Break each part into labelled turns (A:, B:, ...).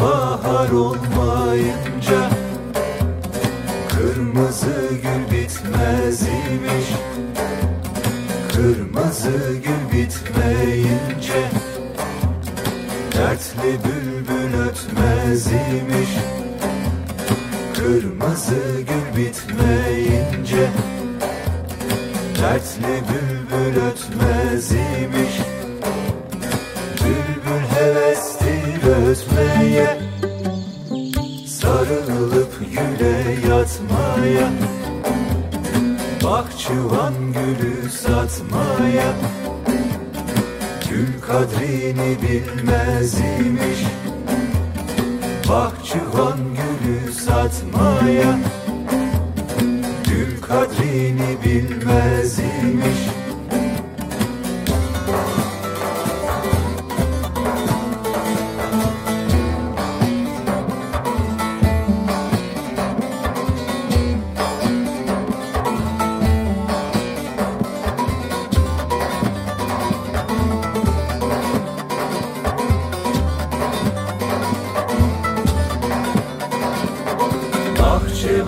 A: bahar olmayınca Kırmızı gül bitmez imiş. Kırmızı gül bitmeyince Dertli bülbül ötmez imiş. Kırmızı gül bitmeyince Dertli bülbül ötmez imiş ötmeye Sarılıp güle yatmaya Bahçıvan gülü satmaya Gül kadrini bilmez imiş Bahçıvan gülü satmaya Gül kadrini bilmez imiş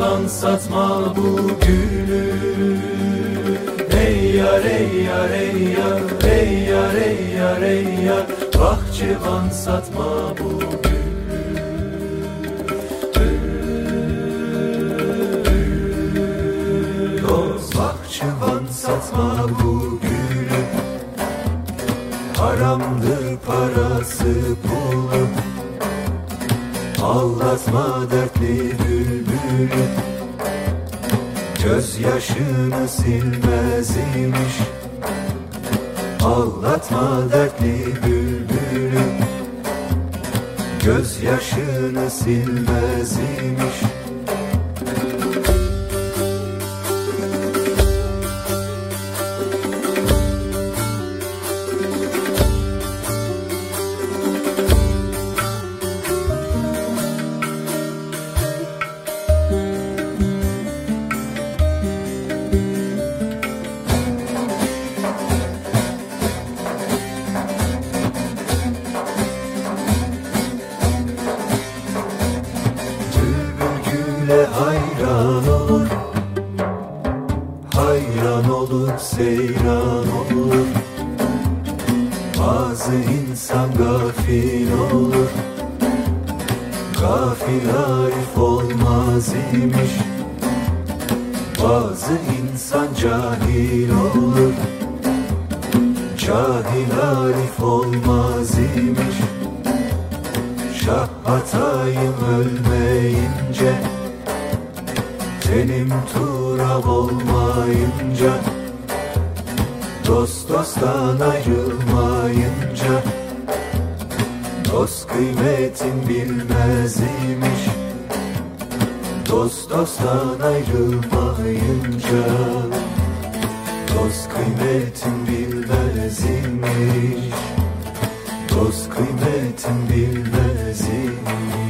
A: Bahçıvan satma bu gülü. Ey yar ey yar ey yar ey yar ey yar ey yar Bahçıvan satma bu gülü. Dost bahçıvan satma bu gülü. Haramdır parası pulu Ağlatma dertli bülbülü. Gözyaşını silmez imiş. Ağlatma dertli bülbülü. Gözyaşını silmez imiş Hayran olur, seyran olur. Bazı insan gafil olur. Gafil arif olmaz imiş. Bazı insan cahil olur. Cahil arif olmaz imiş. Şah hatayım ölmeyince Tenim turab olmayınca Dost dosttan ayrılmayınca Dost kıymetin bilmez imiş Dost dosttan ayrılmayınca Dost kıymetin bilmez imiş Dost kıymetin bilmez imiş